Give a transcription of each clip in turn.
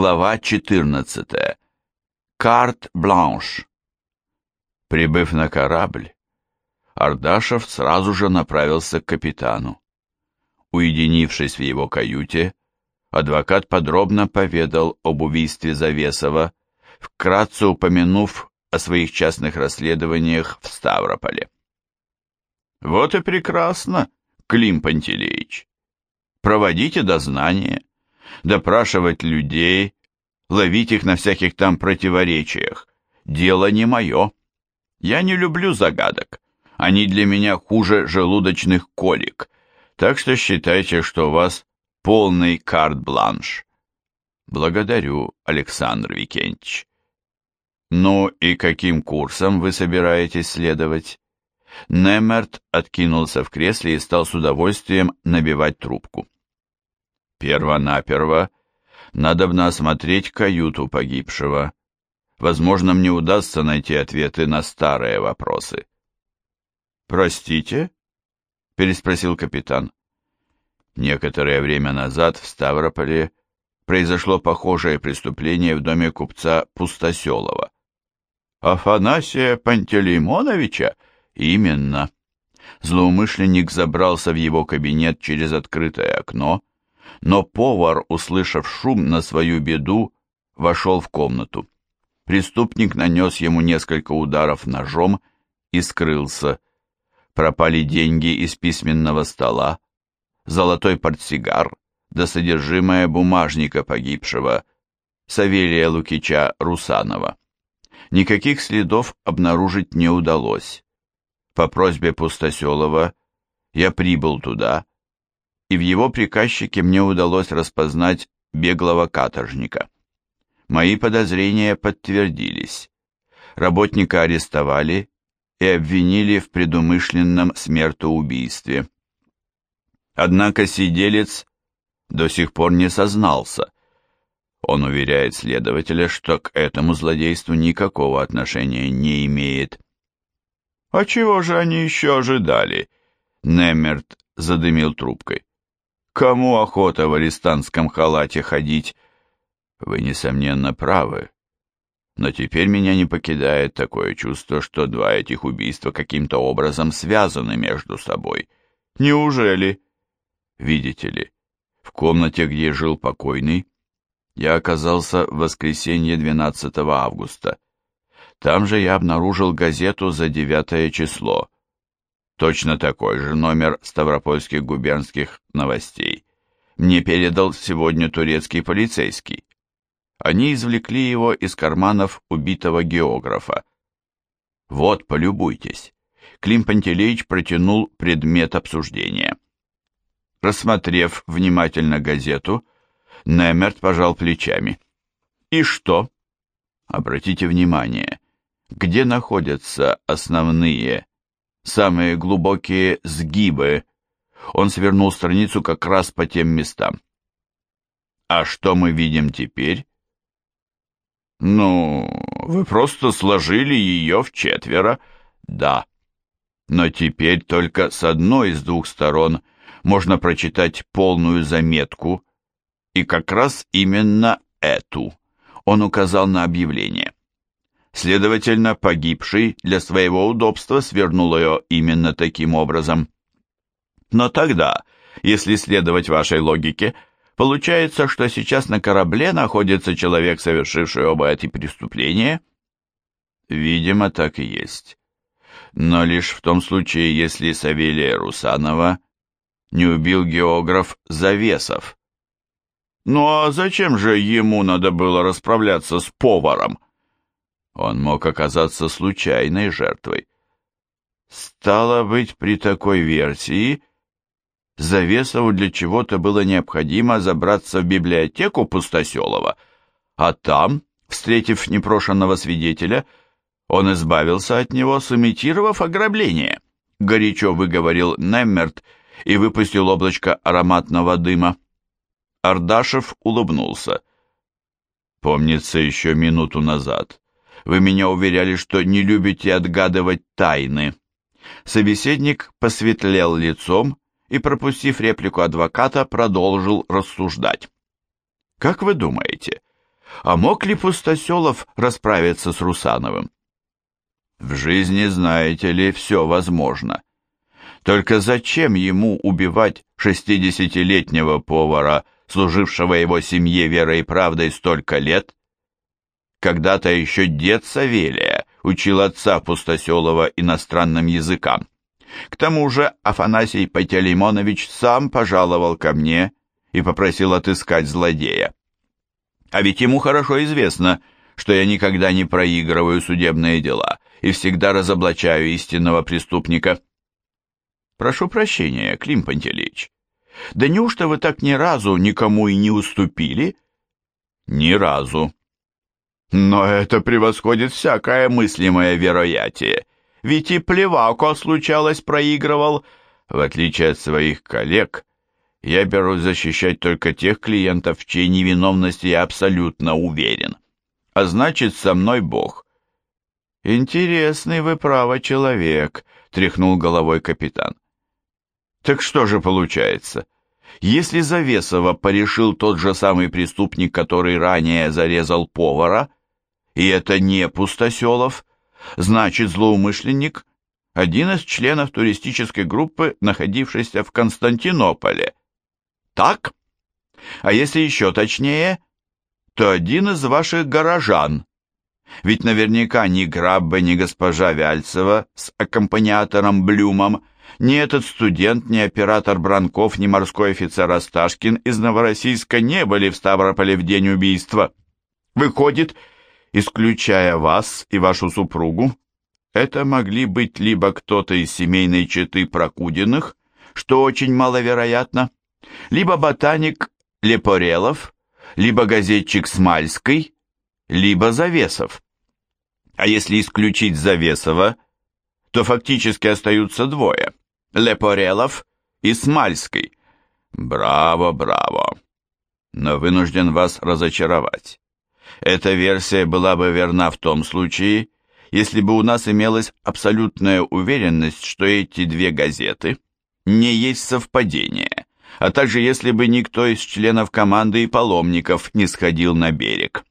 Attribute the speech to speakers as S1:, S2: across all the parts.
S1: Глава 14. Карт Бланш. Прибыв на корабль, Ардашев сразу же направился к капитану. Уединившись в его каюте, адвокат подробно поведал об убийстве Завесова, вкратце упомянув о своих частных расследованиях в Ставрополе. «Вот и прекрасно, Клим Пантелеич. Проводите дознание, допрашивать людей, ловить их на всяких там противоречиях. Дело не мое. Я не люблю загадок. Они для меня хуже желудочных колик. Так что считайте, что у вас полный карт-бланш. Благодарю, Александр Викентьевич. Ну и каким курсом вы собираетесь следовать? Немерт откинулся в кресле и стал с удовольствием набивать трубку. Перво-наперво надобно осмотреть каюту погибшего. Возможно, мне удастся найти ответы на старые вопросы. «Простите?» — переспросил капитан. Некоторое время назад в Ставрополе произошло похожее преступление в доме купца Пустоселова. «Афанасия Пантелеймоновича?» «Именно». Злоумышленник забрался в его кабинет через открытое окно, но повар, услышав шум на свою беду, вошел в комнату. Преступник нанес ему несколько ударов ножом и скрылся. Пропали деньги из письменного стола, золотой портсигар, да содержимое бумажника погибшего, Савелия Лукича Русанова. Никаких следов обнаружить не удалось. По просьбе Пустоселова я прибыл туда, и в его приказчике мне удалось распознать беглого каторжника. Мои подозрения подтвердились. Работника арестовали и обвинили в предумышленном смертоубийстве. Однако сиделец до сих пор не сознался. Он уверяет следователя, что к этому злодейству никакого отношения не имеет. «А чего же они еще ожидали?» Немерт задымил трубкой. Кому охота в арестантском халате ходить? Вы, несомненно, правы. Но теперь меня не покидает такое чувство, что два этих убийства каким-то образом связаны между собой. Неужели? Видите ли, в комнате, где жил покойный, я оказался в воскресенье 12 августа. Там же я обнаружил газету за 9 число. Точно такой же номер Ставропольских губернских новостей мне передал сегодня турецкий полицейский. Они извлекли его из карманов убитого географа. Вот, полюбуйтесь. Клим Пантелеич протянул предмет обсуждения. Рассмотрев внимательно газету, Немерт пожал плечами. И что? Обратите внимание, где находятся основные самые глубокие сгибы. Он свернул страницу как раз по тем местам. А что мы видим теперь? Ну, вы просто сложили ее в четверо. Да. Но теперь только с одной из двух сторон можно прочитать полную заметку, и как раз именно эту. Он указал на объявление. Следовательно, погибший для своего удобства свернул ее именно таким образом. Но тогда, если следовать вашей логике, получается, что сейчас на корабле находится человек, совершивший оба эти преступления? Видимо, так и есть. Но лишь в том случае, если Савелия Русанова не убил географ Завесов. Ну а зачем же ему надо было расправляться с поваром? Он мог оказаться случайной жертвой. Стало быть, при такой версии Завесову для чего-то было необходимо забраться в библиотеку Пустоселова, а там, встретив непрошенного свидетеля, он избавился от него, сымитировав ограбление. Горячо выговорил Неммерт и выпустил облачко ароматного дыма. Ардашев улыбнулся. Помнится, еще минуту назад вы меня уверяли, что не любите отгадывать тайны. Собеседник посветлел лицом и, пропустив реплику адвоката, продолжил рассуждать. Как вы думаете, а мог ли Пустоселов расправиться с Русановым? В жизни, знаете ли, все возможно. Только зачем ему убивать шестидесятилетнего повара, служившего его семье верой и правдой столько лет? Когда-то еще дед Савелия учил отца Пустоселова иностранным языкам. К тому же Афанасий Пантелеймонович сам пожаловал ко мне и попросил отыскать злодея. А ведь ему хорошо известно, что я никогда не проигрываю судебные дела и всегда разоблачаю истинного преступника. Прошу прощения, Клим Пантелеич. Да неужто вы так ни разу никому и не уступили? Ни разу. Но это превосходит всякое мыслимое вероятие. Ведь и Плевако, случалось, проигрывал. В отличие от своих коллег, я берусь защищать только тех клиентов, в чьей невиновности я абсолютно уверен. А значит, со мной Бог. Интересный вы, право, человек, тряхнул головой капитан. Так что же получается? Если Завесова порешил тот же самый преступник, который ранее зарезал повара, и это не Пустоселов, значит злоумышленник – один из членов туристической группы, находившейся в Константинополе. Так? А если еще точнее, то один из ваших горожан. Ведь наверняка ни Граббе, ни госпожа Вяльцева с аккомпаниатором Блюмом, ни этот студент, ни оператор Бранков, ни морской офицер Осташкин из Новороссийска не были в Ставрополе в день убийства. Выходит, исключая вас и вашу супругу, это могли быть либо кто-то из семейной четы Прокудиных, что очень маловероятно, либо ботаник Лепорелов, либо газетчик Смальский, либо Завесов. А если исключить Завесова, то фактически остаются двое – Лепорелов и Смальский. Браво, браво. Но вынужден вас разочаровать. Эта версия была бы верна в том случае, если бы у нас имелась абсолютная уверенность, что эти две газеты не есть совпадение, а также если бы никто из членов команды и паломников не сходил на берег.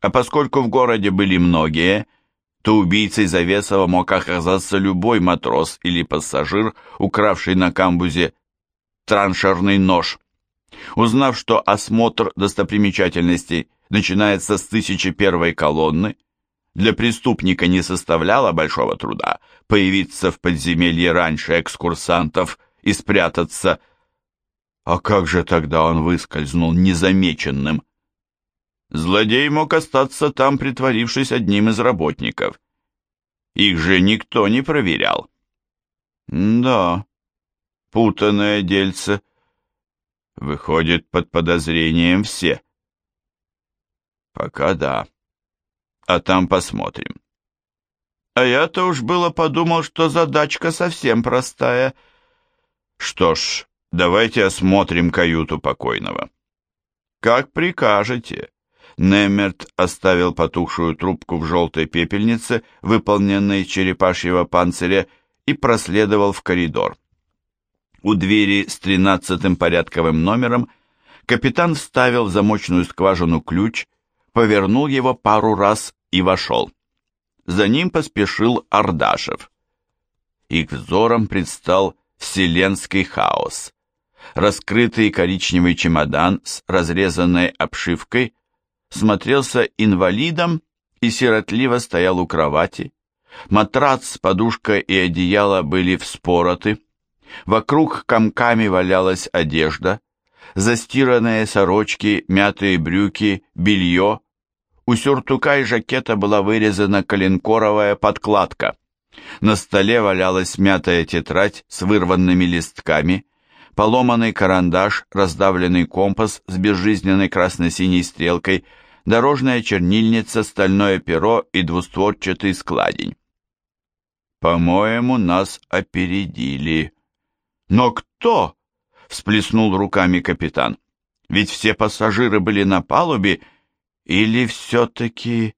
S1: А поскольку в городе были многие, то убийцей Завесова мог оказаться любой матрос или пассажир, укравший на камбузе траншерный нож. Узнав, что осмотр достопримечательностей начинается с 1001 колонны, для преступника не составляло большого труда появиться в подземелье раньше экскурсантов и спрятаться. А как же тогда он выскользнул незамеченным? Злодей мог остаться там, притворившись одним из работников. Их же никто не проверял. Да, путанное дельце. Выходит, под подозрением все. Пока да. А там посмотрим. А я-то уж было подумал, что задачка совсем простая. Что ж, давайте осмотрим каюту покойного. Как прикажете. Немерт оставил потухшую трубку в желтой пепельнице, выполненной черепашьего панциря, и проследовал в коридор. У двери с тринадцатым порядковым номером капитан вставил в замочную скважину ключ повернул его пару раз и вошел. За ним поспешил Ардашев. Их взором предстал вселенский хаос. Раскрытый коричневый чемодан с разрезанной обшивкой смотрелся инвалидом и сиротливо стоял у кровати. Матрац, подушка и одеяло были вспороты. Вокруг комками валялась одежда, застиранные сорочки, мятые брюки, белье, у сюртука и жакета была вырезана коленкоровая подкладка. На столе валялась мятая тетрадь с вырванными листками, поломанный карандаш, раздавленный компас с безжизненной красно-синей стрелкой, дорожная чернильница, стальное перо и двустворчатый складень. «По-моему, нас опередили». «Но кто?» — всплеснул руками капитан. «Ведь все пассажиры были на палубе, или все-таки...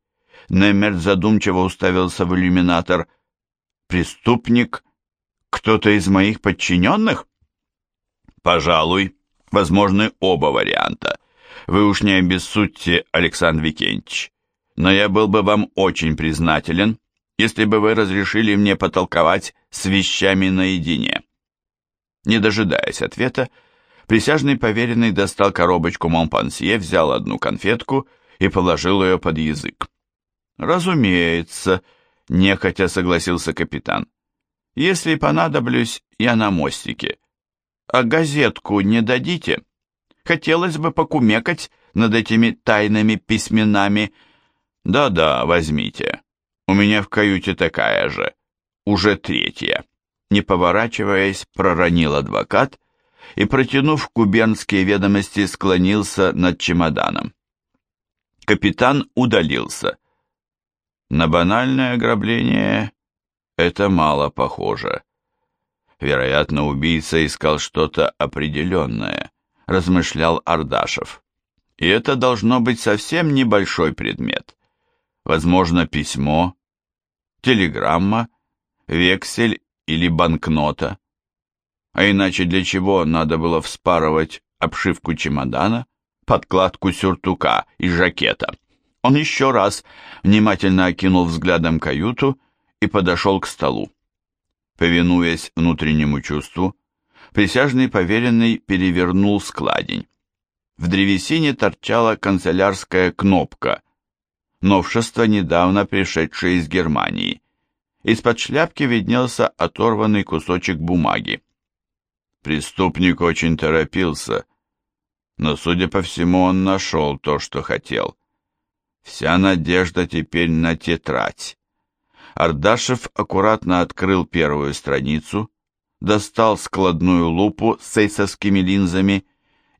S1: Немерт задумчиво уставился в иллюминатор. Преступник? Кто-то из моих подчиненных? Пожалуй, возможны оба варианта. Вы уж не обессудьте, Александр Викентьевич, но я был бы вам очень признателен, если бы вы разрешили мне потолковать с вещами наедине. Не дожидаясь ответа, присяжный поверенный достал коробочку Монпансье, взял одну конфетку и положил ее под язык. «Разумеется», — нехотя согласился капитан. «Если понадоблюсь, я на мостике. А газетку не дадите? Хотелось бы покумекать над этими тайными письменами. Да-да, возьмите. У меня в каюте такая же. Уже третья». Не поворачиваясь, проронил адвокат и, протянув губернские ведомости, склонился над чемоданом. Капитан удалился. На банальное ограбление это мало похоже. Вероятно, убийца искал что-то определенное, размышлял Ардашев. И это должно быть совсем небольшой предмет. Возможно, письмо, телеграмма, вексель или банкнота. А иначе для чего надо было вспарывать обшивку чемодана, подкладку сюртука и жакета? Он еще раз внимательно окинул взглядом каюту и подошел к столу. Повинуясь внутреннему чувству, присяжный поверенный перевернул складень. В древесине торчала канцелярская кнопка, новшество, недавно пришедшее из Германии. Из-под шляпки виднелся оторванный кусочек бумаги. Преступник очень торопился, но, судя по всему, он нашел то, что хотел. Вся надежда теперь на тетрадь. Ардашев аккуратно открыл первую страницу, достал складную лупу с сейсовскими линзами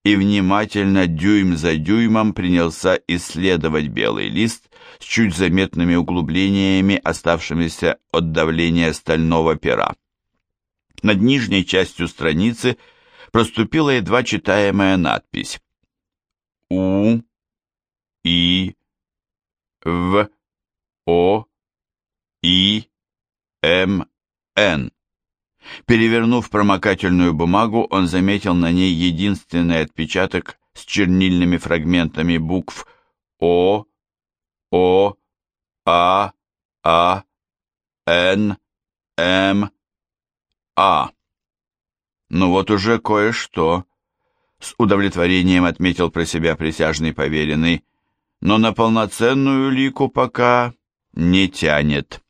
S1: и внимательно дюйм за дюймом принялся исследовать белый лист с чуть заметными углублениями, оставшимися от давления стального пера. Над нижней частью страницы проступила едва читаемая надпись «У, И, В, О, И, М, Н». Перевернув промокательную бумагу, он заметил на ней единственный отпечаток с чернильными фрагментами букв О, О, А, А, Н, М, А. Ну вот уже кое-что, с удовлетворением отметил про себя присяжный поверенный, но на полноценную лику пока не тянет.